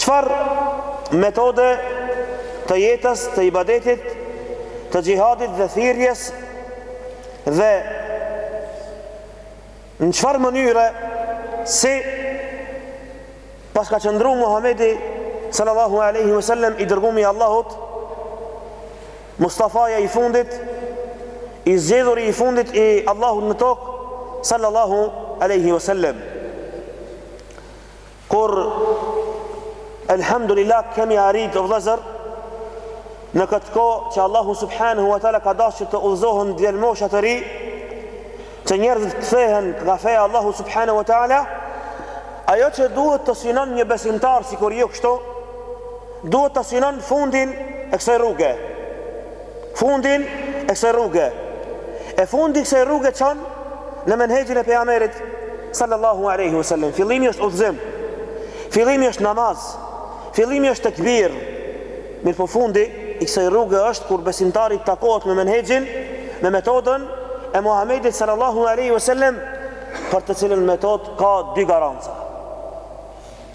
Çfarë metode të jetës, të ibadetit, të xhihadit dhe thirrjes dhe në çfarë mënyre si paska qëndru Muhamedi sallallahu alaihi wasallam i dërgum i Allahut Mustafaja i fundit i zgjedhuri i fundit i Allahut në tokë sallallahu alaihi wasallam Kur Elhamdulillah kemi arrit o vëllazër në këtë kohë që Allahu subhanahu wa taala ka dashur që të udhëzohen djelmosha të ri, që njerëzit t'kthehen nga feja e Allahut subhanahu wa taala, ajo që duhet të synon një besimtar sikur ju kështu, duhet të synon fundin e kësaj rruge. Fundin e kësaj rruge E fundi i kësaj rruge çon në menhexhin e Pejgamberit sallallahu alaihi wasallam. Fillimi është udhëzim. Fillimi është namaz. Fillimi është tekbir. Mirpo fundi i kësaj rruge është kur besimtari takohet me menhexhin, me metodën e Muhamedit sallallahu alaihi wasallam, për të cilën metodë ka dy garanca.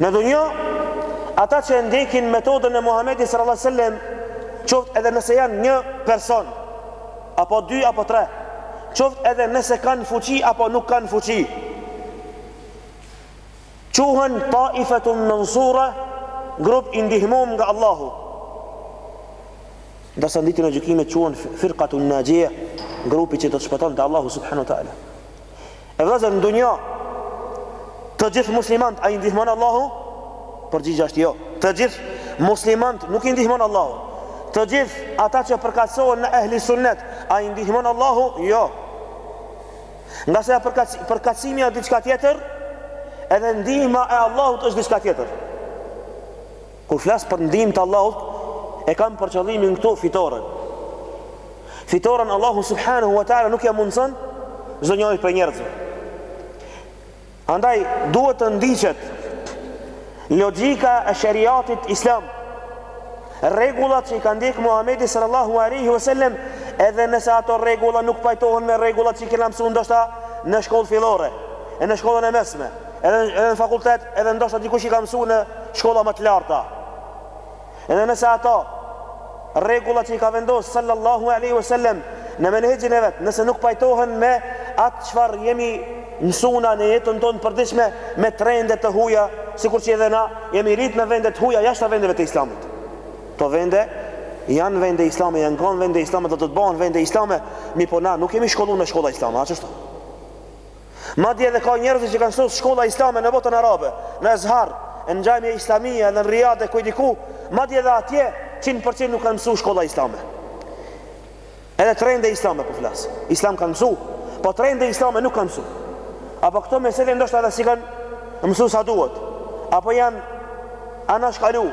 Në dunja, ata që e ndjekin metodën e Muhamedit sallallahu alaihi wasallam, qoftë edhe nëse janë një person, apo dy apo tre, qoftë edhe nëse kanë fuqi apo nuk kanë fuqi, quhen taifetun mansura, grup i ndihmum nga Allahu. Ndërsa ditën e gjykimit quhen firkatun naxhija, grupi që do të shpëton te Allahu subhanahu wa taala. E vëllezër në dunja Të gjithë muslimant A i ndihmon Allahu? Përgjigja është jo Të gjithë muslimant nuk i ndihmon Allahu Të gjithë ata që përkatsohen në ehli sunnet A i ndihmon Allahu? Jo Ngase përkats, përkatsimi është diçka tjetër Edhe ndihma e Allahut është diçka tjetër Kur flas për ndihmë të Allahut, e kam për qëllimin këtu fitoren. Fitoren Allahu subhanahu wa taala nuk ja mundson çdo njëri prej njerëzve. Andaj duhet të ndiqet logjika e sheriatit islam. Rregullat që i ka ndjek Muhamedi sallallahu alaihi wasallam, edhe nëse ato rregulla nuk pajtohen me rregullat që i kena mësu ndoshta në shkollë fillore e në shkollën e mesme. Edhe edhe në fakultet, edhe ndoshta dikush i ka mësu në shkolla më të larta. Edhe nëse ato rregullat që i ka vendos sallallahu alaihi wasallam në menhexhin e vet, nëse nuk pajtohen me atë çfarë jemi mësu na në jetën tonë t'përditshme me trende të huaja, sikur që edhe na jemi rrit në vende të huaja jashtë vendeve të Islamit. Këto vende janë vende islame, janë kan vende islame, do të bahen vende islame, mirëpo na nuk jemi shkollu në shkolla islame, a është ashtu. Madje edhe ka njerëz që kanë msu shkolla islame në botën arabe, në Ezhar, në Xhamia Islamia, në Riyadh e kudiku, madje edhe atje 100% nuk kanë mësuar shkolla islame. Edhe trende islame po flas. Islam kanë mësuar, po trende islame nuk kanë mësuar. Apo këto mesele ndoshta edhe s'i kanë mësuar sa duhet. Apo janë anashkalu,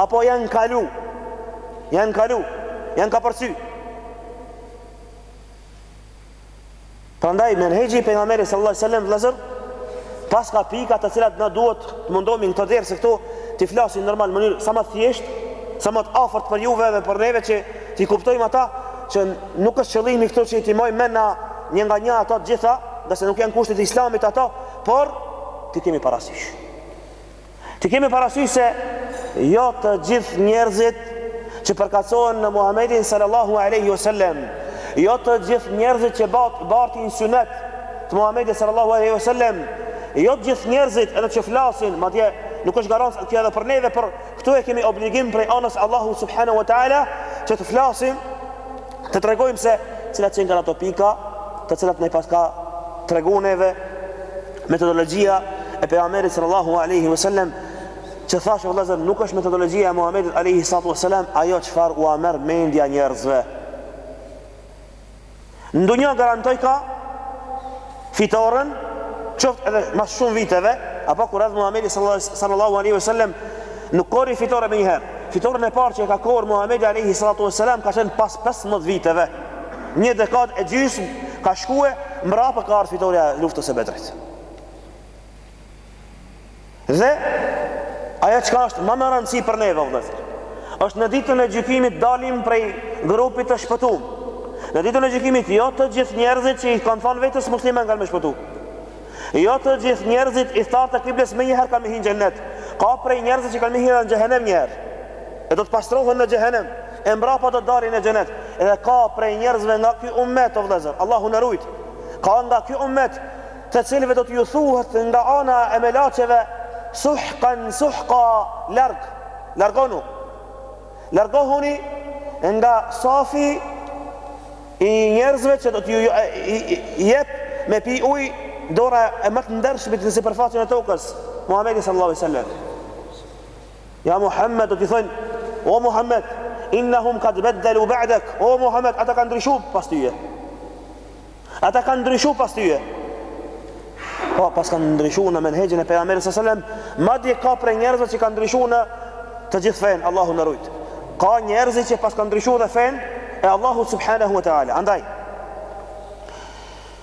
apo janë kalu. Janë kalu, janë kapërcy. Prandaj menhexhi i pejgamberit sallallahu alajhi wasallam vëllazër paska pika te cilat na duhet të mundohemi në këto derse këtu t'i flasim normal mënyrë sa ma t'thjesht, sa ma t'afërt për juve dhe për neve që t'i kuptojmë ata që nuk është qëllimi këtu që t'i mësojmë me na një nga një ato të gjitha, ngase nuk janë kushtet e islamit ato, por t'i kemi parasysh. T'i kemi parasysh se jo të gjithë njerëzit që përkasohen në Muhammedin sallallahu aleyhi wasallam, jo të gjithë njerëzit që bat, bartin synet e Muhammedin sallallahu aleyhi wasallam, jo të gjithë njerëzit edhe që flasin, madje nuk është garancë edhe për neve, por këtu e kemi obligim prej anës Allahu subhanahu wa ta'ala që të flasim, të tregojmë se cilat qenë nga ato pika, të cilat na paska tregu neve, Metodologjia e pejgamberit sallallahu alaihi wasallam që thashë vëllazër nuk është metodologjia e Muhamedit alaihi salatu wasallam ajo çfarë ua merr mendja njerëzve. N'dunja garantojka fitoren qoftë edhe mas shumë viteve apo kur erdhi Muhamedi sallallahu alaihi wasallam nuk korri fitore menjëherë. Fitoren e parë që e ka korrë Muhamedi alaihi salatu wasallam ka qenë pas 15 viteve. Një dekadë e gjysmë ka shkue, mbrapa ka ardhë fitorja e luftës e bedrit. Dhe, ajo çka është ma me rëndësi për neve, vëllezër, është në ditën e gjykimit dalim prej grupit të shpëtum. Në ditën e gjykimit, jo të gjithë njerëzit që i kanë thanë vetes musliman kanë me shpëtu. Jo të gjithë njerëzit ithtarë të kibles menjëherë kanë me hi n'xhennet. Ka prej njerëzit që kanë me hi në xhehenem njëherë. E do të pastrohen në xhehenem. E mbrapa do të dalin në xhenet. Edhe ka prej njerëzve nga ky ummet o vëllezër, Allahu na rujt. Ka nga ky ummet të cilëve do t'ju thuhet nga ana e melaçeve suhkan suhka larg largonu largohuni nga safi i njerëzve që do t'ju jep me pi uj dora e ma të ndershmit në sipërfaqen e tokës Muhamedi sallallahu alaihi wasallam Ja Muhammed, do t'i thojnë, o Muhammed, innahum kad beddelu ba'dak, o Muhammed, ata kanë ndryshu pas tyje. Ata kanë ndryshu pas tyje. Po, paskan ndryshu në menhexhin e pejgamberit sallallahu alejhi sellem, madje ka prej njerëzve që kanë ndryshu në të gjithë fenë, Allahu na rujtë. Ka njerëz që paskan ndryshu dhe fenë e Allahu subhanahu wa ta'ala. Andaj,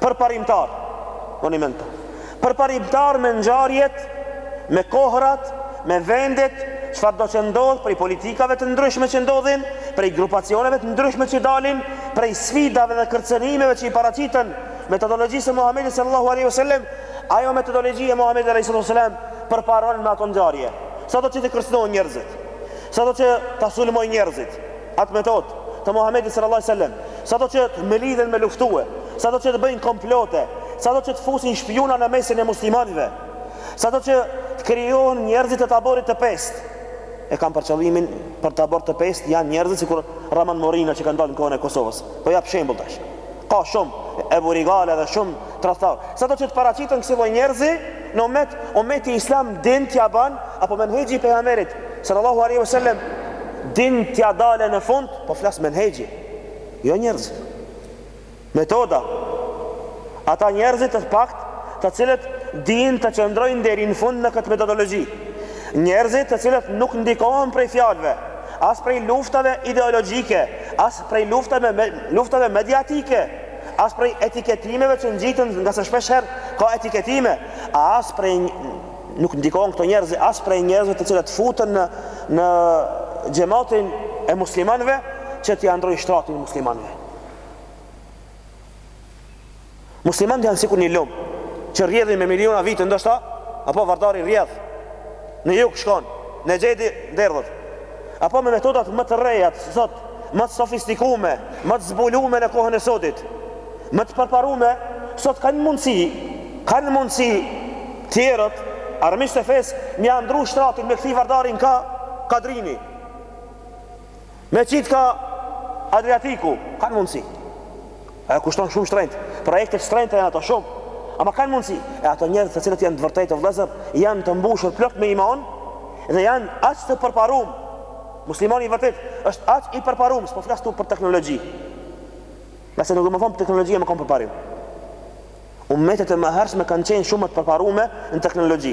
Përparimtar, Monumenta përparimtar me ngjarjet, me kohërat, me vendet, çfarëdo që ndodh prej politikave të ndryshme që ndodhin, prej grupacioneve të ndryshme që dalin, prej sfidave dhe kërcënimeve që i paraqiten metodologjisë së Muhamedit sallallahu alaihi wasallam, ajo metodologji e Muhamedit alaihi wasallam përparon me ato ngjarje. Sado që ta kërcënojnë njerëzit, sado që ta sulmojnë njerëzit, Atë metodë të Muhamedit sallallahu alaihi wasallam, sado që të mblidhen me luftue, sado që të bëjnë komplote, sado që të fusin shpiuna në mesin e muslimanëve, sado që të krijohen njerëzit të taborit të pestë. E kam për qëllimin për tabor të pestë janë njerëzit sikur Rrahman Morina që kanë dalë në kohën e Kosovës. Po jap shembull tash. Ka shumë Ebu Rigalë dhe shumë tradhtarë. Sado që të paraqiten kësi lloj njerëzi në umet, umeti islam din t'ia ban, apo menhexhi i pejgamberit sallallahu alaihi wasallam din t'ia dalë në fund, po flas menhexhi. Jo njerëz. Metoda. Ata njerëzit të pakt të cilët din të qëndrojnë deri në fund në këtë metodologji. Njerëzit të cilët nuk ndikohen prej fjalëve, as prej luftave ideologjike, as prej luftave, me, luftave mediatike, as prej etiketimeve që nxiten ngase shpeshherë ka etiketime, a as prej nuk ndikohen këto njerëz as prej njerëzve të cilët futen në në xhamatin e muslimanëve që t'ia ndrrojnë shtratin muslimanëve. Muslimanët janë sikur një lum që rrjedhin me miliona vite ndoshta, apo Vardari rrjedh në jug shkon, në Egje derdhet. Apo me metodat më të rejat sot, më të sofistikume, më të zbulume në kohën e sotit, më të përparume, sot kanë mundësi, kanë mundësi tjerët, armiqt e fesë, me ia ndrru shtratin me qit Vardarin ka Drini. Me qit ka Adriatiku kanë mundësi. Ajo kushton shumë shtrenjtë. Projekte të shtrenjta janë ato shumë. Ama kanë mundësi. E ato njerëz të cilët janë të vërtetë o vëllezër, janë të mbushur plot me iman dhe janë aq të përparuar. Muslimani i vërtet është aq i përparuar, s'po flas këtu për teknologji. Se nuk do me thonë teknologjia me kanë përparim. Ummetet e mëhershme kanë qenë shumë ma të përparume në teknologji.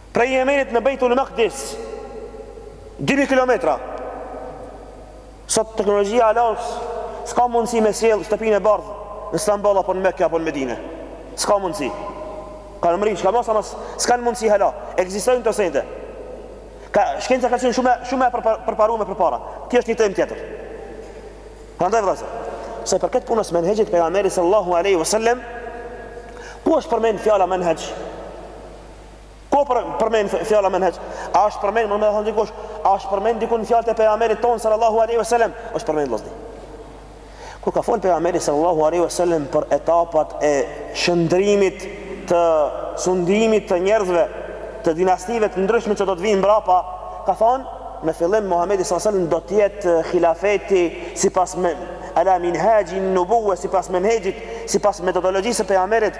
Prej Jemenit në Bejtul Mekdis, dy mijë kilometra. Sot teknologjia hala s'ka mundësi me sjellë shtëpinë e bardhë në Stamboll apo në Mekë apo në Medine. S'ka mundësi. Kanë mri, s'ka mos, ama s'kanë mundësi hala. Ekzistojnë këto sende. Ka, shkenca ka qenë shumë, shumë e përparu për, për, më përpara. Kjo është një temë tjetër. Prandaj vëllezër. Sa i përket punës menhexhit Pejgamberi sallallahu aleyhi vësallem, ku është përmend fjala menhexh? Ku për, përmend fjala menhexh? A është përmend më me thënë dikush? A është përmend diku n'fjalët e pejgamberit ton sallallahu alaihi wasallam? Është përmend vllazni. Kur ka fol pejgamberi sallallahu alaihi wasallam për etapat e shndërrimit të sundimit të njerëzve të dinastive të ndryshme që do të vijnë mbrapa, ka thonë në fillim Muhamedi sallallahu alaihi wasallam do të jetë hilafeti sipas me ala minhaxhin nubuwwa sipas menhexhit sipas metodologjisë së pejgamberit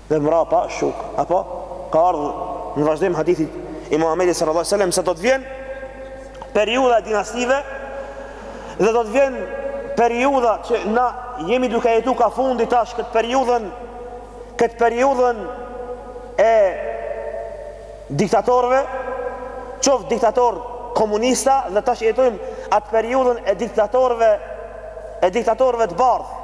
dhe mbrapa shuk apo ka ardhur në vazhdim hadithi i Muhamedit sallallahu alaihi wasallam se do të vjen periudha e dinastive dhe do të vjen periudha që na jemi duke jetu ka fundi tash këtë periudhën këtë periudhën e diktatorëve qoftë diktator komunista dhe tash jetojmë atë periudhën e diktatorëve e diktatorëve të bardhë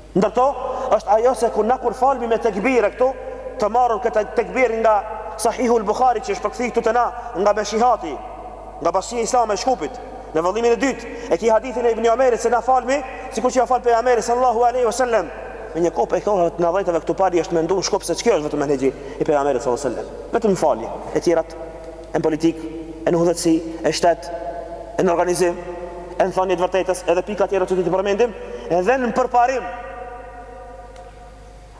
Ndër to është ajo se kur na kur falmi me tekbire këtu, të marrur këtë tekbir nga Sahihul Buhari që është përkthyer këtu te na nga Meshihati, nga Bashkësia Islame e Shkupit, në vëllimin e dytë, e ki hadithin e Ibn Omerit se na falmi, sikur që ja fal pejgamberi sallallahu alaihi wasallam, me një kohë e kohëve të nandhjetave këtu pari është menduar në Shkup se ç'kjo është vetëm menhexhi i pejgamberit sallallahu alaihi wasallam, vetëm falje, e tjerat e në politikë, e në udhëheqësi, e në shtet, e në organizim, e në thënie të vërtetës, edhe pika tjera që do t'i përmendim, edhe në përparim.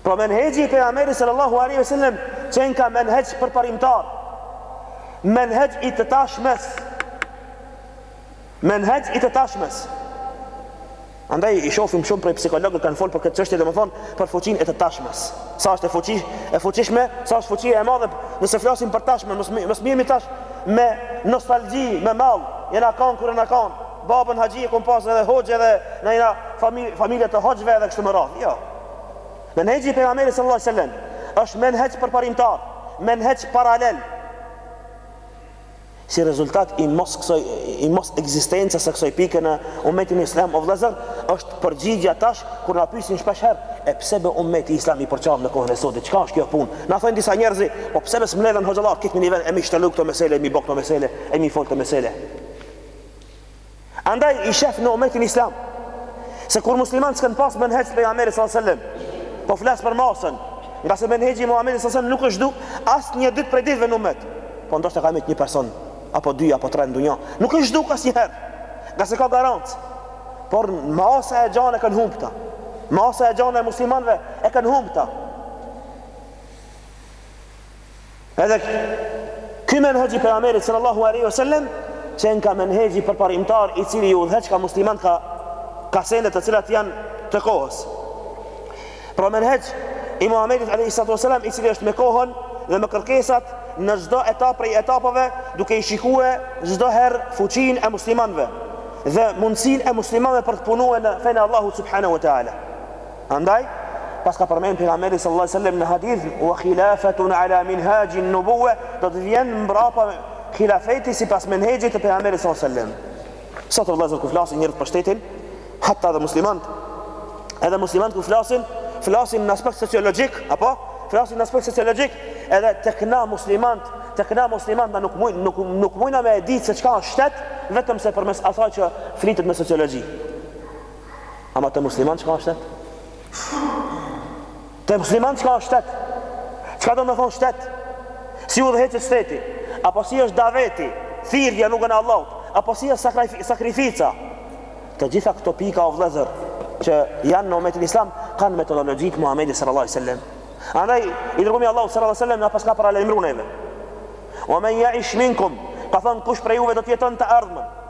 Pra menhexhi i pejgamberit sallallahu alaihi wasallam qenka menhexh përparimtar. Menhexh i të tashmes. Menhexh i të tashmes. Andaj i shohim shumë prej psikologët kanë folur për këtë çështje, domethënë për fuqinë e të tashmes. Sa është e fuqish, e fuqishme, sa është fuqia e madhe, nëse flasim për tashme, mos mos mirremi tash me nostalgji, me mall, jena kanë kur jena kanë. Babën haxhi e kum pas edhe hoxhë edhe na jena familje të hoxhëve edhe kështu me radhë. Jo. Menhexhi i pejgamberit sallallahu alajhi wasallam është menhexh përparimtar, menhexh paralel. si rezultat i mos kësoj i mos ekzistencës së kësaj pike në umetin islam o vëllazër është përgjigja tash kur na pyesin shpesh herë e pse be umeti islam i përçam në kohën e sotit çka është kjo punë na thonë disa njerëz po pse be s'mledhen hoxhallar krejt në ni ven e mi shtjellu këto mesele e mi bë këto mesele e mi fol këto mesele Andaj i shef në umetin islam Se kur muslimant s'kanë pas menhexh t'pejgamberit s.a.s. Po flas për masën Ngase menhexhi i Muhammedit s.a.s. nuk është zhduk asnjë ditë prej ditëve në umet Po ndoshta ka mit një person Apo dy, apo tre në dunja Nuk është zhduk asnjëherë Ngase ka garancë Por masa e gjanë e kanë humb ta Masa e gjanë e muslimanëve e kanë humb ta Edhe ky menhexh i pejgamberit sallallahu alaihi wasallam qenka menhexhi përparimtar i cili i udhëheqka musliman ka ka sende të cilat janë të kohës. Pra menhexh i Muhamedit alaihi salatu wasallam i cili është me kohën dhe me kërkesat në çdo etapë prej etapave duke i shikue çdo herë fuqinë e muslimanëve dhe mundësinë e muslimanëve për të punue në fenë e Allahut subhanahu wa taala. Andaj, paska përmend pejgamberi sallallahu alaihi wasallam në hadith, "Wa khilafatun ala minhajin nubuwwa", do të vjen mbrapa khilafeti sipas menhexhit të pejgamberit sallallahu alaihi wasallam. Sot vëllezër ku flasin njerëz për shtetin, hatta edhe muslimanët, edhe muslimanët ku flasin, flasin në aspekt sociologjik, apo flasin në aspekt sociologjik, edhe tek na muslimanët, tek na muslimanët nuk mund nuk nuk mujna me e ditë se çka është shtet, vetëm se përmes asaj që flitet në sociologji. Ama te musliman çka është? Te musliman çka është shtet? Çka do me thonë shtet? Si udhëheqet shteti? Apo si është daveti? Thirrja në rrugën e Allahut? Apo si është sakrifica? Të gjitha këto pika o vëllezër që janë në umetin islam kanë metodologjitë Muhammedi sallallahu alaihi wasallam. Andaj i Dërgumi i Allahut sallallahu alaihi wasallam na paska paralajmërue neve. Wa man ya'ish minkum, ka thonë kush prej juve do të jeton të ardhmen,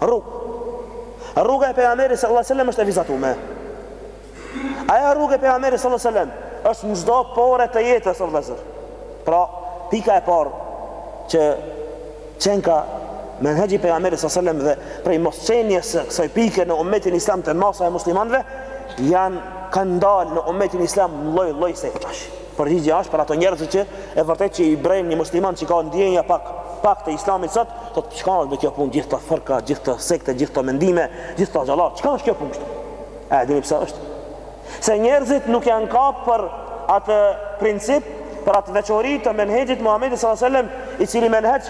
Rrugë. Rruga e Pejgamberit sallallahu alejhi ve sellem është e vizatume. Ajo rrugë e Pejgamberit sallallahu alejhi ve sellem është në çdo pore të jetës o vëllezër. Pra, pika e parë që qenka menhexhi i Pejgamberit sallallahu alejhi ve sellem dhe prej mosqenies së kësaj pike në umetin islam të masa e muslimanëve janë kanë dalë në umetin islam lloj-lloj sektash. Përgjigja është për ato njerëz që e vërtet që i brejnë një musliman që ka ndjenja pak pak të islamit sot, thotë çka asht me kjo punë gjithë ato fërka, gjithë ato sekte, gjithë ato mendime, gjithë ato xhallar, çka është kjo punë kështu? A e dini pse është? Se njerëzit nuk janë kapë për atë princip, për atë veçori të menhexhit Muhamedit sallallahu alajhi wasallam, i cili menhexh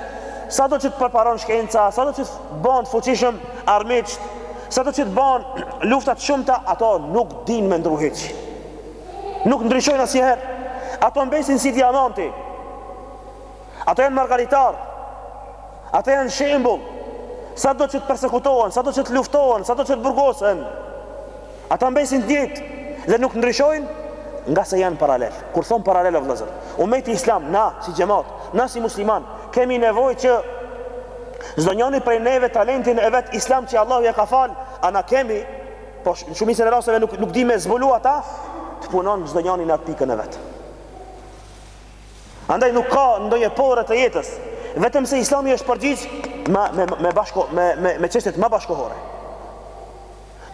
sado që të përparon shkenca, sado që të bëhen të fuqishëm armiqt, sado që të bën lufta të shumta, ato nuk dinë me ndrru hiç. Nuk ndryshojnë asnjëherë. Ato mbesin si diamanti. Ato janë margaritar. Ato janë shembull. Sado që të persekutohen, sado që të luftohen, sado që të burgosen. Ata mbesin të njëjtë dhe nuk ndryshojnë ngase janë paralel. Kur thonë paralel o vëllezër, umeti islam, na si xhemat, na si musliman, kemi nevojë që çdo njoni prej neve talentin e vet islam që Allahu ja ka falë, a na kemi Po në shumicën e rasteve nuk nuk di me zbulu ata, të punon çdo njoni në atë pikën e vet. Andaj nuk ka ndonjë pore të jetës, vetëm se Islami është përgjigj me me me bashko me me me çështjet ma bashkëkohore.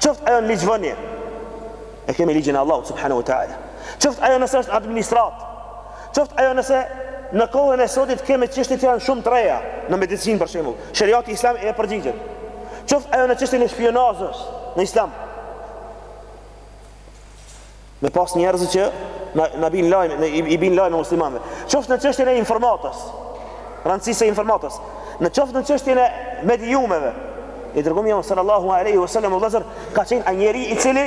Qoftë ajo në ligjvënie, e kemi ligjin e Allahut subhanahu wa taala. Qoftë ajo nëse është administratë, Qoftë ajo nëse në kohën e sotit kemi çështje që janë shumë të reja, në medicinë për shembull, sheriati islam e përgjigjet. Qoftë ajo në çështjen e shpionazhës në islam. Me pas njerëz që na na bin lajme, i bin lajme muslimanëve. Qoftë në çështjen e informatës, rëndësisë së informatës, në qoftë në çështjen e mediumeve. I dërgumi jonë sallallahu alaihi wasallam vëllazër ka qenë ai njeri i cili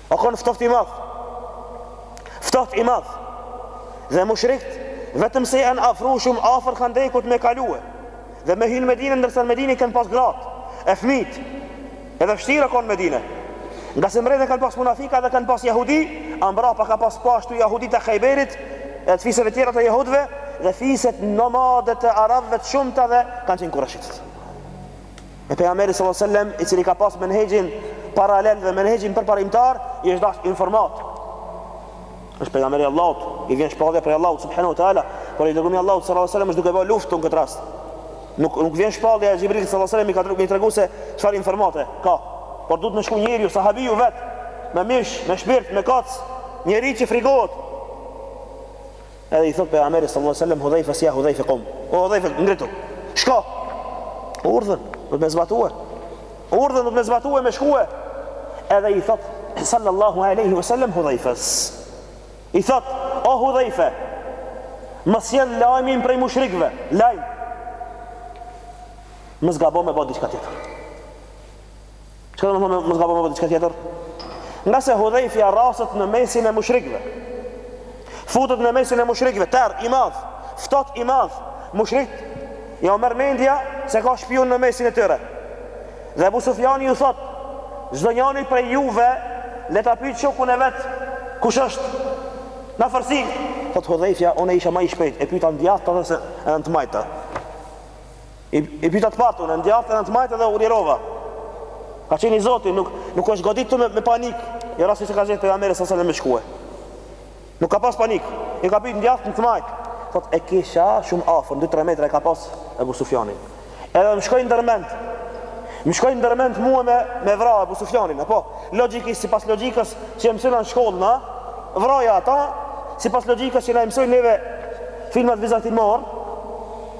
O kon ftoft i madh. Ftoft i madh. Dhe mushrikt vetëm se janë afru shumë afër khandekut me kalue dhe me hy në Medinë ndërsa në Medinë kanë pas gratë e fëmijt edhe vështirë o kon n'Medinë ngase mbrenda kanë pas munafika dhe kanë pas jahudi a mbrapa ka pas poashtu jahudi të Khajberit e të fiseve tjera të jahudve dhe fiset nomade të arabve të shumta dhe kanë qenë kurejshitët E pejgamberi sallallahu alajhi wasallam, i cili ka pas menhexhin paralel dhe menhexhin përparimtar, i është dashur informatë. Është pejgamberi i Allahut, i vjen shpallja prej Allahut subhanahu wa taala, por i dërgumi i Allahut sallallahu alajhi wasallam është duke bërë luftë në këtë rast. Nuk nuk vjen shpallja e Xhibrilit sallallahu alajhi wasallam i ka tregu, i tregu se çfarë informate ka. Por duhet me shku njeriu sahabiu vet me mish, me shpirt, me kac, njeri që frigohet. Edhe i thotë Pejgamberi sallallahu alejhi ve sellem Hudhejfes ja Hudhejfe kum. O Hudhejfe, ngritu. Shko. Urdhën, do të më zbatue. Urdhën do të më zbatue me shkue. Edhe i thotë sallallahu alejhi ve sellem Hudhejfes. I thotë, o Hudhejfe, më sjell lajmin prej mushrikëve, lajm. Mos gabo me bo diçka tjetër. Çka do të thotë mos gabo me bo diçka tjetër? Ngase Hudhejfja rraset në mesin e mushrikve Futet në mesin e mushrikve Terr, i madh Ftoft, i madh Mushrikt ja merr mendja Se ka shpion në mesin e tyre Dhe Ebu Sufjani ju thot Çdo njani prej juve Le ta pyt shokun e vet Kush është në afërsi Thot Hudhejfja Unë isha ma i shpejt E pyta në të djathtë edhe në të majtë I, i pyta të parët unë, n'djathtë e në të majtë dhe u lirova. Ka qenë i zoti, nuk, nuk është godit të me, me panik, jo rastësisht e ka zgjedhë Pejgamberi s.a.s. me shkue. Nuk ka pas panik, i ka pyt n'djathtë, në të majtë. Thot, e kisha shumë afër, në 2-3 metra e ka pas Ebu Sufjanin. Edhe më shkoi ndërmend, më shkoi ndërmend mua me, me vra Ebu Sufjanin, apo logjikisht, sipas logjikës, që e mësojna në shkollë, na, vraja ata, sipas logjikës që na e mësojnë neve filmat vizatimorë,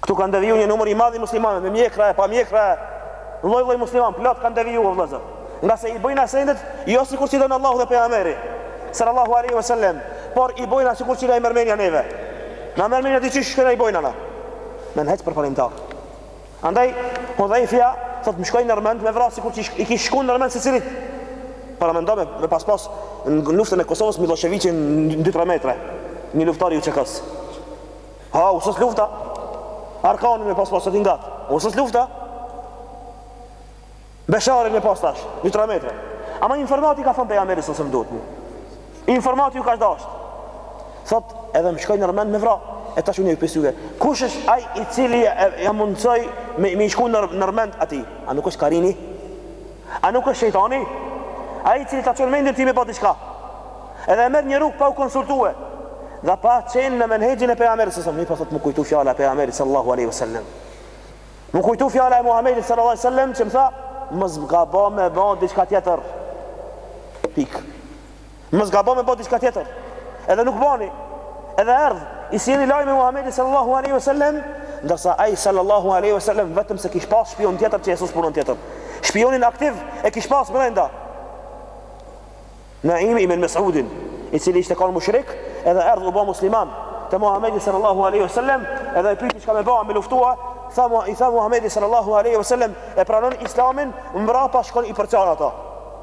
Këtu kanë deviju një numër i madh i muslimanëve, me mjekra e pa mjekra, lloj lloj musliman, plot kanë deviju o vëllazër. Nga se i bëjna sendet, jo sikur si don Allahu dhe pejgamberi sallallahu alaihi wasallam, por i bëjna sikur si na merr menja neve. Na merr menja diqysh shkë na i bëjnë ana. Menhexh përparimtar. Andaj Hudhejfja thot më shkoi nër mend me vra sikur i kish shkuar nër mend secilit. Paramendo me, me pas pas në luftën e Kosovës Milosheviqin në 2-3 metra. Një luftar i UÇK-s. Ha, u sos lufta. Arkanin me pas pas aty ngat. U sos lufta. Besharin me pas tash, dy tre metra. Ama informata, i ka thënë pejgamberi sësëm duhet mu. Informata iu ka dasht. Thot, edhe më shkoi nër men me vra. E tash unë ju pys juve. Kush është aj i cili ja mundësoi me, me shku në, nër men atij? A nuk është karini? A nuk është shejtani? Ai i cili ta çon mendjen ti me bë diçka. Edhe e merr një rrugë pa u konsultue. Dhe pa qenë në menhexhin e pejgamberit sa mi po thot m'u kujtu fjala e pejgamberit sallallahu alaihi wasallam. M'u kujtu fjala e Muhamedit sallallahu alaihi wasallam që më tha mos gabo me bë diçka tjetër. Pik. Mos gabo me bë diçka tjetër. Edhe nuk bani. Edhe erdh i sjelli lajmin Muhamedit sallallahu alaihi wasallam, ndërsa ai sallallahu alaihi wasallam vetëm se kish pas spion tjetër që e sos punën tjetër. Spionin aktiv e kish pas brenda. Naim ibn Mas'ud, i cili ishte kon mushrik, edhe erdh u bë musliman te Muhamedi sallallahu alaihi wasallam, edhe e pyeti çka me ba me luftua, tha i tha Muhamedi sallallahu alaihi wasallam e pranon islamin, mbrapa shkon i përçan ata.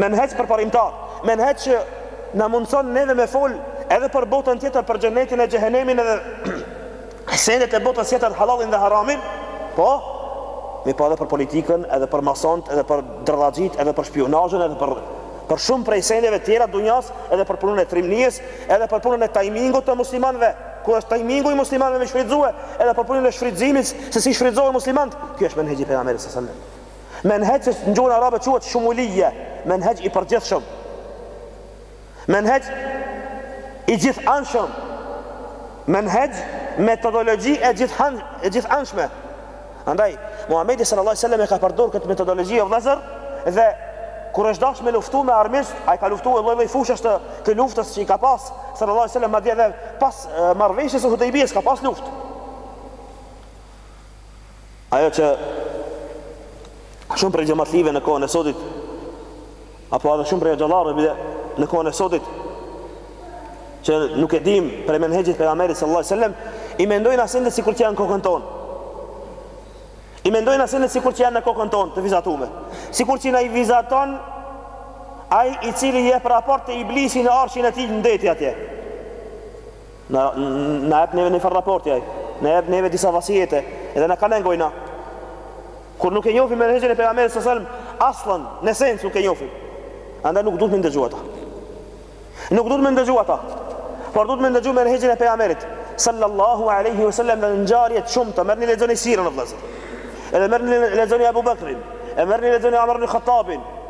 Menhexh përparimtar, menhexh që na mundëson neve me fol edhe për botën tjetër, për xhenetin e xhehenemin edhe sendet e botës tjetër, halalin dhe haramin, po, mi po edhe për politikën, edhe për masont, edhe për dredhaxhit, edhe për shpionazhën, edhe për për shumë prej sendeve tjera dunjas, edhe për punën e trimnies, edhe për punën e tajmingut të muslimanëve, kur është tajmingu i muslimanëve me shfrytëzue, edhe për punën e shfrytëzimit, se si shfrytëzohen muslimanët, kjo është menhexhi i pejgamberit sallallahu alajhi wasallam. Menhexh që në gjuhën arabe quhet shumulije, menhexh i përgjithshëm. Menhexh i gjithanshëm. Menhexh metodologji e gjithan e gjithanshme. Andaj Muhamedi sallallahu alaihi wasallam e ka përdor këtë metodologji e vëllazër dhe kur është dasht me luftu me armiqt, ai ka luftue lloj-lloj fushash të, të luftës që i ka pas sallallahu alaihi wasallam madje edhe pas marrëveshjes së Hudejbisë ka pas luftë. Ajo që shumë prej xhamatlive në kohën e sotit apo edhe shumë prej hoxhallarëve bile në kohën e sotit që nuk e dim prej menhexhit pejgamberit sallallahu alajhi wasallam i mendojna sendet sikur që janë n'kokën tonë. I mendojna sendet sikur që janë në kokën tonë të vizatume. Sikur që na i vizaton ai i cili jep raport te iblisi në arshin e tij në deti atje. Na jep neve njëfar raporti ai. Na jep neve disa vasijete, edhe na ka me ngojna. Kur nuk e njohim menhexhin e pejgamberit sallallahu alajhi wasallam, aslan në esencë nuk e njohim. Andaj nuk duhet me ndëgju ata. Nuk duhet me ndëgju ata. Por duhet me ndëgju menhexhin e pejgamberit sallallahu alaihi wasallam dhe ngjarjet e shumta, merrni lexoni sirën vëllezër. Edhe merrni lexoni Abu Bakrin, e merrni lexoni Umar ibn Khattabin,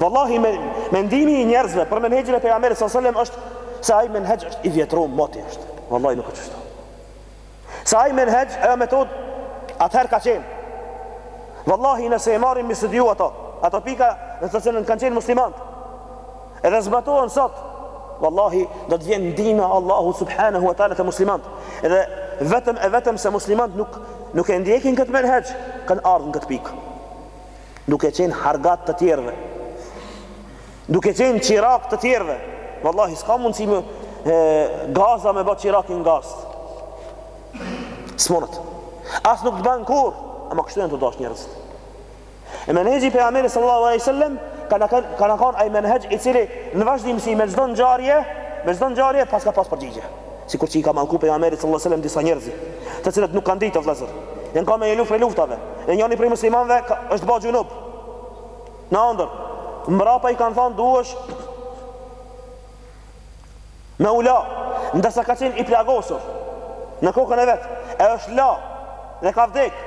Vallahi mendimi i njerëzve për menhexhin e pejgamberit sallallahu alajhi wasallam është se ai menhexh është i vjetruar moti është. Vallahi nuk është kështu. Se ai menhexh ajo metod atëherë ka qenë. Vallahi nëse e marrim me studiu ato, ato pika në të cilën kanë qenë muslimanët. Edhe zbatohen sot. Vallahi do të vjen ndihma Allahu subhanahu wa taala te muslimanët. Edhe vetëm e vetëm se muslimanët nuk nuk e ndjekin këtë menhexh, kanë ardhur në këtë pikë. duke qenë argat të tjerëve, duke qenë çirak të tjerëve. Vallahi, s'ka mundësi me e, gazda me bo çirakin gazdë. S'munet. As nuk të ban kurrë, ama kështu janë tu dasht njerëzit. E menhexhi i pejgamberit sallallahu aleyhi sallam, a kanë, kanë ai menhexh i cili në vazhdimësi me çdo ngjarje, me çdo ngjarje paska pas përgjigje. sikur që i ka mallku Pejgamberi sallallahu alejhi ve sellem disa njerëzi, të cilët nuk kanë ditë o vëllezër. Janë kanë me një luftë prej luftave, dhe njëri prej muslimanëve është ba xhunub. Në ëndër, mbrapa i kanë thënë duhesh me u la, ndërsa ka qenë i plagosur në kokën e vet, e është la dhe ka vdekë.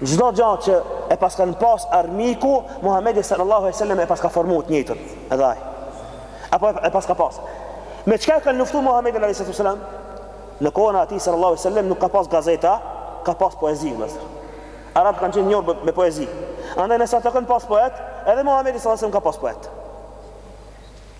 Çdo gjë që e paskan pas armiku, Muhamedi sallallahu alaihi wasallam e paska formuar të njëjtën, edhe ai. Apo e paska pas. Me çka e kanë luftuar Muhamedin alaihi wasallam? Në kohën e atij sallallahu alaihi wasallam nuk ka pas gazeta, ka pas poezi vëllezër. Arabët kanë qenë njohur me poezi. Andaj nëse ata kanë pas poet, edhe Muhamedi sallallahu alaihi wasallam ka pas poet.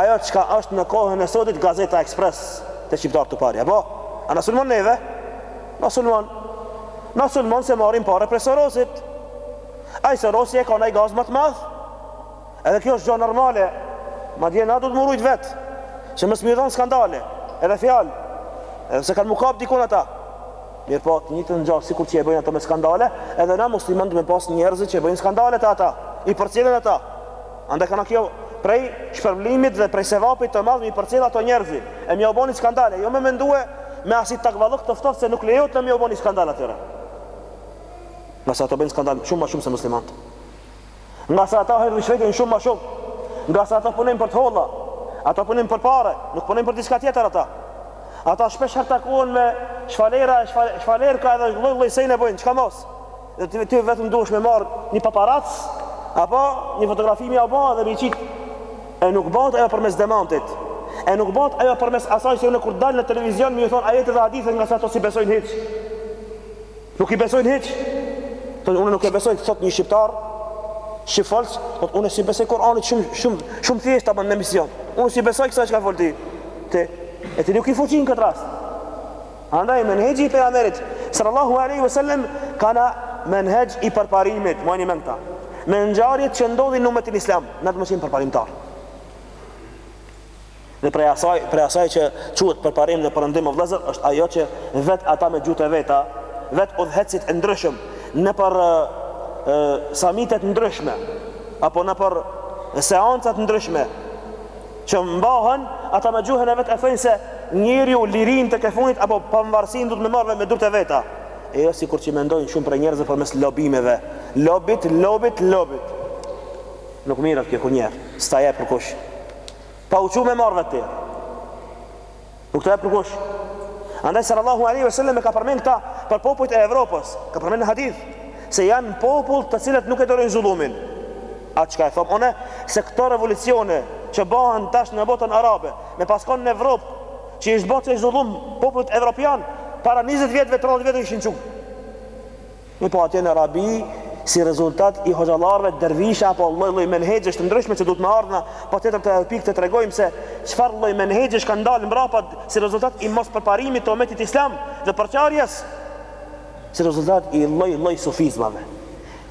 Ajo çka është në kohën e sodit Gazeta Express te shqiptarët e para. Po a na sulmon neve? Na sulmon. Na sulmon se marrin pare prej Sorosit. Ai Sorosi e ka naj gazdë ma të madh. Edhe kjo është gjë normale. Madje na do të murojt vet. Se me shpif dhon skandale. Edhe fjalë. Edhe s'e kanë mu kap dikun ata. Mirëpo, të njëjtën gjë sikur që e bëjnë ata me skandale, edhe na muslimanët du me pas njerëz që e bëjnë skandale te ata, i përcjellin ata. Andaj a kanë kjo prej shpërblimit dhe prej sevapit të madh me i përcjell ato njerëzi e me jau bo ni skandal e jo me mendue me asi takvallëk të ftoft se nuk lejohet na me jau bo ni skandal atyre. Ngase ato bëjnë skandal shumë më shumë se muslimanët. Ngase ata hajnë ryshfetin shumë më shumë. Ngase ata punojnë për të holla, ata punojnë për pare, nuk punojnë për diçka tjetër ata. Ata shpeshherë takohen me shvalera e shvalerka edhe lloj lloj sene bëjnë, çka mos. Dhe ti vetë vetëm duhesh me marr një paparac apo një fotografi me ia ba dhe me e qit e nuk bëhet ajo përmes demantit. E nuk bëhet ajo përmes asaj që unë kur dal në televizion me thon ajete dhe hadithe ngase ata s'i besojnë hiç. Nuk i besojnë hiç. Po unë nuk e besoj thotë një shqiptar si fals, po unë s'i besoj Kur'anit shumë shumë shumë thjesht ta ban në emision. Unë s'i besoj kësaj çka fol ti. Ti e ti nuk ki fuqi n' këtë rast. Andaj menhexhi i Pejgamberit sallallahu alaihi wasallam ka kan menhexh i përparimit, mbani mend këta. Me ngjarjet që ndodhin në umetin islam, na të mos jemi përparimtar. Dhe prej asaj, prej asaj që quhet përparim në Perëndim o vlezër, është ajo që vet ata me gjuhët e veta, vet udhëheqësit e ndryshëm, nëpër e, samitet e ndryshme, apo nëpër seancat e ndryshme, që mbahen ata me gjuhën e vet e thojnë se njeriu lirinë tek e fundit apo pavarësinë duhet me marrë me, me durt e veta e jo sikur që mendojnë shumë prej njerëzve përmes lobimeve lobit lobit lobit nuk mirret kjo kurrnjëherë s'ta jep kërkush pa u çu me marrë vetë Nuk ta jep kërkush. Andaj sallallahu alaihi wasallam e ka përmend këta për popujt e Evropës. Ka përmend në hadith se janë popull të cilët nuk e durojnë zullumin. Atë çka e thom unë se këto revolucione që bëhen tash në botën arabe, me pas kon në Evropë, që ish ba zullum popullit evropian para 20 vjetëve, 30 vjetëve ishin çu. Mirëpo atje në Arabi, si rezultat i hoxhallarëve dervishë apo lloj-lloj menhexhesh të ndryshme që duhet me ardhur na, patjetër te kjo pikë të tregojmë se çfarë lloj menhexhesh kanë dalë mbrapa si rezultat i mospërparimit të umetit islam dhe përçarjes, si rezultat i lloj-lloj sufizmave,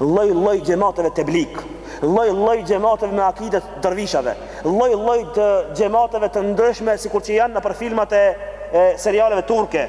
lloj-lloj xhemateve teblig, lloj-lloj xhemateve me akide të dervishave, lloj-lloj të xhemateve të ndryshme sikur që janë nëpër filmat e e serialeve turke.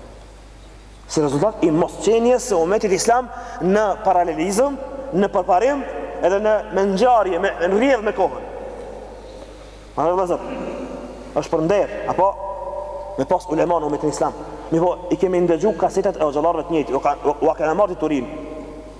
Si rezultat i mosqenies së umetit islam në paralelizëm, në përparim edhe me ngjarje, me, në rrjedh me kohën. Madje vëllezër, është për nder, apo me pas ulema në umetin islam. Mirëpo, i kemi ndëgju kasetat e hoxhallarëve të njëjtë, u ka, kena marrë diturinë.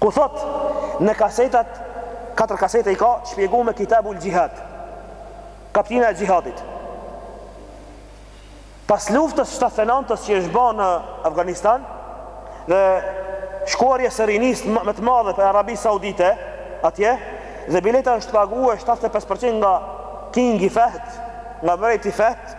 Ku thotë në kasetat, katër kasete i ka, shpjegume Kitabul Xhihad, Kaptina e Xhihadit. Pas luftës shtatëdhetenantës që është ba në Afganistan, dhe shkuarjes së rinisë më të madhe për Arabi Saudite, atje, dhe bileta është pague 75% nga Kingi Fahd, nga mbreti Fahd,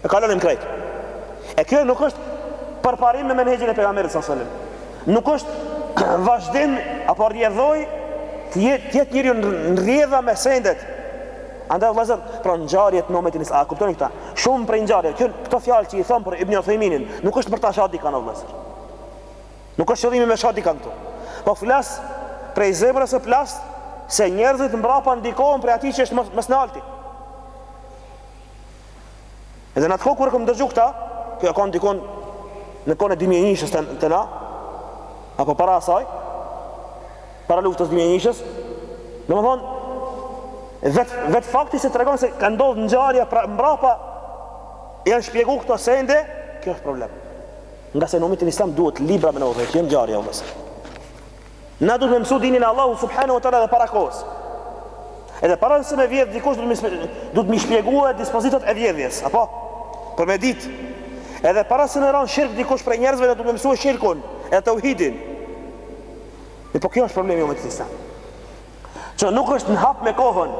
E kalonim krejt. E kjo nuk është përparim me menhexhin e pejgamberit sallallahu alajhi wasallam. Nuk është vazhdim apo rrjedhoj të jetë të jetë njeriu në rrjedha me sendet. Andaj vëllazër, pra ngjarjet në momentin e se e kuptoni këta. Shumë prej ngjarjeve, kjo këto fjalë që i thon për Ibn Uthayminin, nuk është për ta sha dikan vëllazër. Nuk është qëllimi me sha dikan këtu. Po flas prej zemrës së plas se njerëzit mbrapa ndikohen prej atij që është më së nalti. Edhe në atë kohë kur e kam dëgju këta, kjo ka ndikue në konë e 2001-shës të, të na, apo para asaj, para luftës 2001-shës, domethonë, vet, vet fakti se tregon se ka ndodhë ngjarja pra, mbrapa, janë shpjegu këto sende, kjo është problem. Ngase në umetin islam duhet libra me na udhëheq, jo ngjarja, udhëheq. Na duhet me mësu dinin e Allahut subhanahu wa teala edhe para kohës. Edhe para se me vjedh dikush, duhet m'i shpjegue dispozitat e vjedhjes, apo? Për me ditë. Edhe para se me ra n'shirk dikush prej njerëzve, na duhet me mësue shirkun, edhe teuhidin. E po kjo është problemi i umetit islam. Që nuk është në hap me kohën,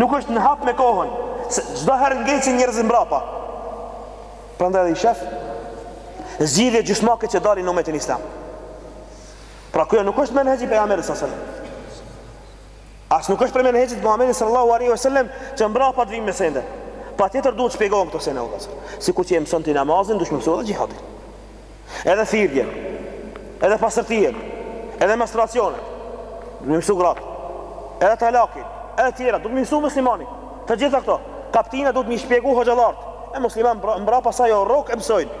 nuk është në hap me kohën, se çdo herë ngecin njerëzit mbrapa. Prandaj dhe i shef, zgjidhje gjysmake që dalin në umetin islam. Pra kjo nuk është menhexhi i pejgamberit sallallahu alajhi wasallam. As nuk është prej menhexhit të Muhamedit sallallahu alajhi wasallam që mbrapa të vijmë me sende. Patjetër duhet shpjegohen këto sende ulës. Sikur që e mëson ti namazin, duhet me mësu edhe xhihadin. Edhe thirrjen. Edhe pastërtinë. Edhe menstruacionet duhet m'i mësu gratë. Edhe talakin, edhe tjera, duhet m'i mësu muslimani. Të gjitha këto kaptina duhet m'i shpjegu hoxhallarët. E muslimanët mbrapa sa ju rrok e mësojnë.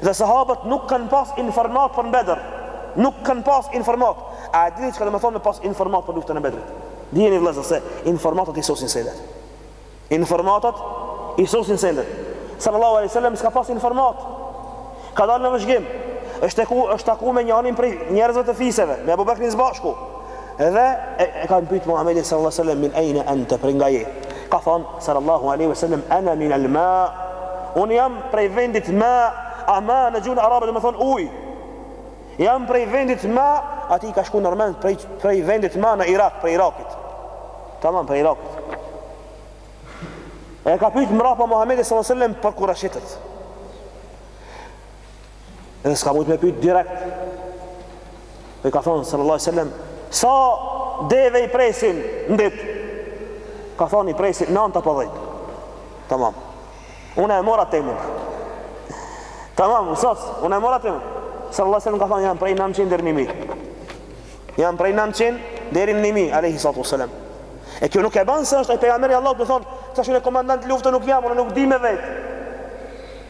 Dhe sahabët nuk kanë pas informat për Bedër Nuk kanë pas informat A e dini çka domethonë me pas informat për luftën e bedrit Dijeni vllezër se informatat i sosin sendet Informatat i sosin sendet Sallallahu alajhi wasallam s'ka pas informat Ka dalë në vëzhgim është taku, është taku me njanin prej njerëzve të fiseve Me Abu Bekrin zbashku Dhe e ka pyet Muhamedin sallallahu alaihi wasallam min ayna anta prej nga je? Ka thënë sallallahu alaihi wasallam ana min al ma un jam prej vendit ma ama në gjuhën arabe domethonë ujë. Jam prej vendit ma atij i ka shku ndërmend prej prej vendit ma në Irak, prej Irakit. Tamam prej Irakit. E ka pyet mbrapa Muhamedi sallallahu alaihi wasallam për kurashitët. Edhe s'ka mujt me pyt direkt. E i ka thonë, sallallahu alai sallam, sa deve i presin në ditë? Ka thonë, i presin nantë apo dhjetë. Tamam. Unë e mora temën. Tamam, usas, unë e mora temën. Sallallahu alai sallam ka thonë, janë prej 900 dhe 1000. Janë prej 900 deri në 1000 alayhi salatu wasalam. E kjo nuk e ban se është ai pejgamber i Allahut me thon, tash unë komandant luftë nuk jam, unë nuk di me vet.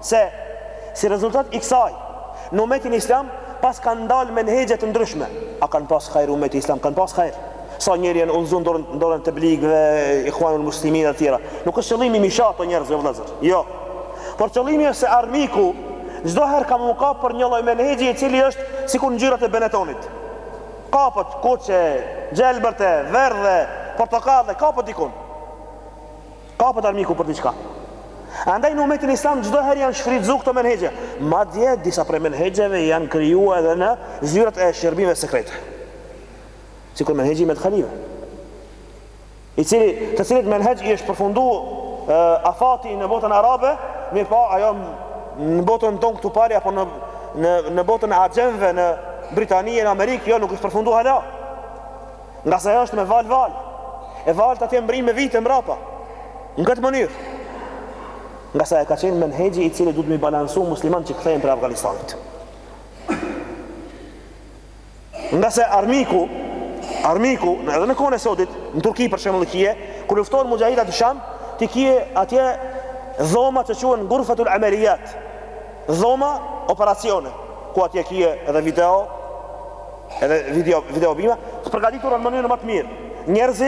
se si rezultat i kësaj në umetin islam paskan dalë menhexhe të ndryshme a kanë pas hajr umeti islam kanë pas hajr sa njerëz janë udhëzu në dorën, dorën tebligëve ikhwanul muslimin dhe tjera nuk është qëllimi mi sha këta njerëz jo vëllëzër jo por qëllimi është se armiku çdo herë ka mu kap për një lloj menhexhi i cili është sikur ngjyrat e benetonit kapet kuqe gjelbërte verdhe portokalle kapet dikun Kapet armiku për diçka. Andaj në umetin islam çdo herë janë shfrytëzu këto menhexhe. Madje disa prej menhexheve janë kriju edhe në zyrat e shërbimeve sekrete. Sikur menhexhi medhalive. I cili, të cilit menhexh i është përfundu afati në botën arabe, mirëpo ajo në botën tonë këtu pari apo në në në botën e axhemve në Britani e në Amerikë, jo nuk është përfundu hala. Ngase është me val val. E valët atje mbrin me vite mrapa. Në këtë mënyrë. Ngase ai ka qenë menhexhi i cili duhet mi balansu muslimanët që kthehen prej Afganistanit. Ngase armiku, armiku, edhe në kohën e sodit, në Turki për shembull i kije, kur luftojnë muxhahidat te Sham, ti kije atje dhoma që quhen gurfetul amelijat, dhoma operacione, ku atje kije edhe video, Edhe video videobima të përgatitura në mënyrën më të mirë. Njerëz,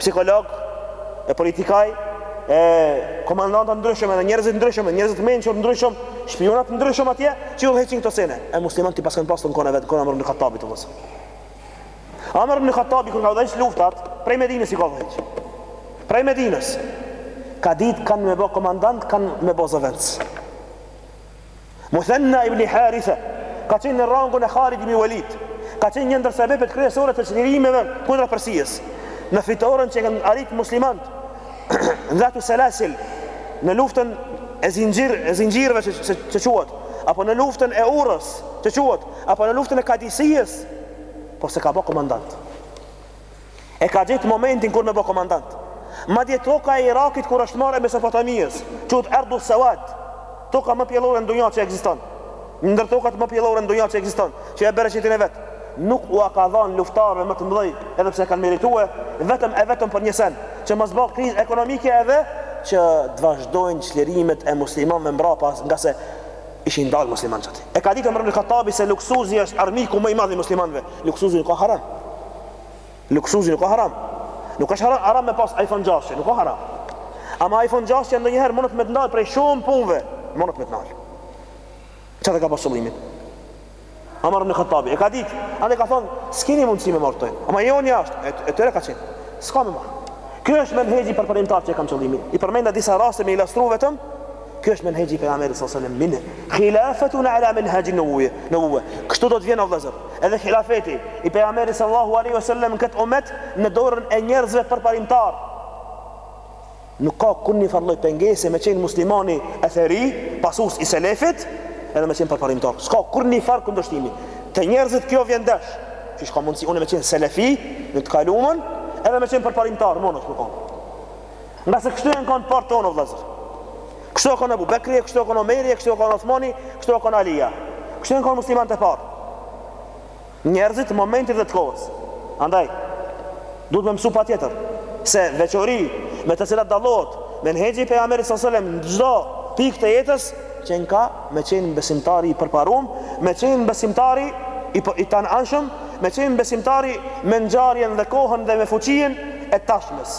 psikolog, e politikaj, e komandanta t'ndryshëm edhe njerëz t'ndryshëm, njerëz të mençur t'ndryshëm, shpiuna të ndryshëm atje që i udhëheqin këto sene. E muslimant i paskan pas në kohën e vet, kohën Amr ibn Khattabit të vëzë. Amr ibn Khattabi kur ka udhëheqë luftat, prej Medinës i ka udhëheqë. Prej Medinës. Ka ditë kan me bo komandant, kan me bo zëvendës. Muthanna ibn Haritha ka qenë në rangun e Khalid ibn Walid, ka qenë një ndër sebepet kryesore të çlirimeve kundra Persisë. Në fitoren që kanë arrit muslimanët në Dhatu Selasil në luftën e e zinxhirëve që që, që quhet apo në luftën e urës që quhet apo në luftën e kadisijës po s'e ka ba komandant E ka gjetë momentin kur me bo komandant. Madje toka e Irakit kur është marrë e Mesopotamiës, quhet Ardhu Sawad, toka më pjellore në dunja që ekziston. Një ndër tokat më pjellore në dunja që ekziston, që e ka bereqetin e vet. Nuk ua ka dhënë luftarëve më të mëdhej, edhe pse e kanë merituar, vetëm e vetëm për një sen, që mos bëhet krizë ekonomike edhe që të vazhdojnë çlirimet e muslimanëve mbrapa, ngase ishin dalë muslimanët. E ka ditur Omar ibn Khattabi se luksuzi është armiku më i madh i muslimanëve. Luksuzi nuk ka haram. Luksuzi nuk ka haram. Nuk është haram, haram me pas iPhone 6, nuk ka haram. Ama iPhone 6 ndonjëherë mundet me të ndal prej shumë punëve, mundet me të ndal. Çfarë ka pas qëllimi? Omar ibn Khattabi e ka ditë, a u ka thonë, s'keni mundësi me marrë këto, ama jo, njashtu, e, e tëra ka qenë, s'ka me marrë. Kjo është menhexhi përparimtar që e kam qëllimin. I përmenda disa raste me ilustru vetëm, kjo është menhexhi i Pejgamberit s.a.s. Mine, khilafetun ala minhaxhi nubuwe, nubuwe. Kështu do të vjen o vllezër. Edhe hilafeti i pejgamberit sallallahu alaihi wasallam në këtë umet në dorën e njerëzve përparimtar. Nuk ka kurrnjëfarë lloj pengese me qenë muslimani etheri, pasues i selefit, edhe me qenë përparimtar. S'ka kurrnjëfarë kundërshtimi. Te njerëzit kjo vjen ndesh. Qysh ka mundësi unë me qenë selefi, në të kalumën, edhe me qenë përparimtar, munesh me konë. Ngase kështu jen konë t'parët tonë, o vllezër. Kështu e konë Ebu Bekri, e kështu e konë Omeri, e kështu e konë Osmoni, kështu e konë Alija. Kështu jen konë muslimanët e parë. Njerëz të momentit dhe të kohës. Andaj, duhet me mësu patjetër se veçori me të cilat dallohet menhexhi i Pejgamberit s.a.s., në çdo pikë të jetës, qenka me qenë besimtari i përparum, me qenë besimtari i, i tanëanshëm, me qenë besimtari me ngjarjen dhe kohën dhe me fuqien e tashmes.